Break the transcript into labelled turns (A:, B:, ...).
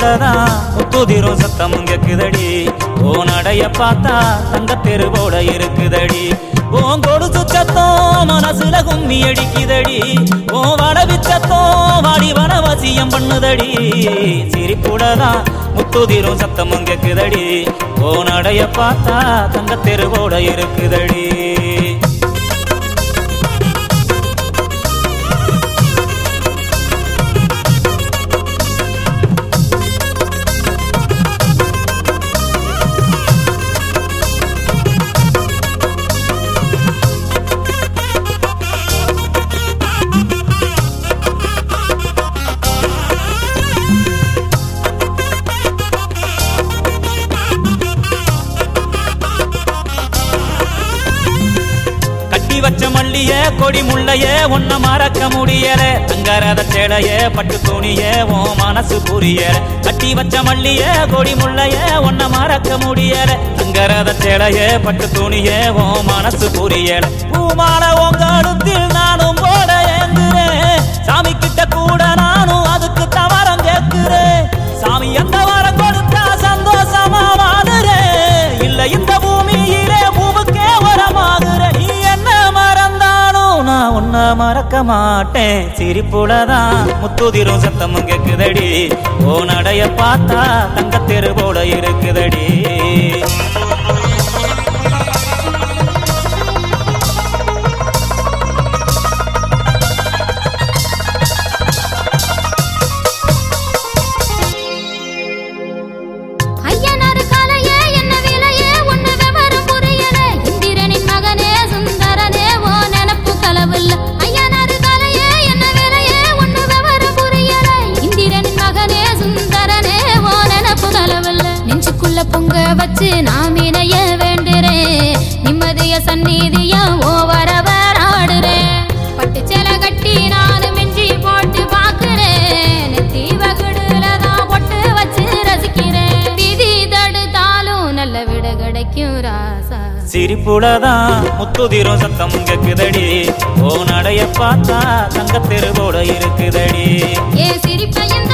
A: சிரிப்புடதான் முத்துதிரும் சத்தம் கேக்குதடி. ஓ நடைய பார்த்தா தங்க தெருவோட இருக்குதடி. ஓன் கொடுத்து சத்தம் மனசுல கும்மி அடிக்குதடி. ஓ வடவி சத்தம் வாடி வனவசியம் பண்ணுதடி. சிரிப்புடதான் முத்துதிரும் சத்தமும் கேக்குதடி. ஓ நடைய பார்த்தா தங்க தெருவோட இருக்குதடி. மல்லிய கொடி முள்ளைய ஒன்ன மறக்க முடியல. தங்கரத சேலைய பட்டு துணிய ஓ மனசு புரியல. கட்டி வச்ச மல்லிய கொடி முள்ளைய ஒன்ன மறக்க முடியல. தங்கரத சேலைய பட்டு துணிய ஓ மனசு புரியல. பூமான உங்க உன்னை மறக்க மாட்டேன். சிரிப்புலதான் முத்துதிரும் சத்தமும் கேக்குதடி. ஓ நடைய பார்த்தா தங்க போல இருக்குதடி.
B: பொங்க வச்சு நான் இணைய வேண்டுறேன் நிம்மதிய சந்நிதிய ஓ வரவர் ஆடுறேன் பட்டு சேலை கட்டி நானும் மிஞ்சி போட்டு பாக்குறேன் நெத்தி வகுடுல தான் பொட்டு வச்சு ரசிக்கிறேன் விதி தடுத்தாலும் நல்ல விட கிடைக்கும் ராசா.
A: சிரிப்புலதான் முத்துதிரும் சத்தம் கேக்குதடி. ஓ நடைய பார்த்தா தங்க தெருவோட இருக்குதடி.
B: ஏ சிரிப்பையும்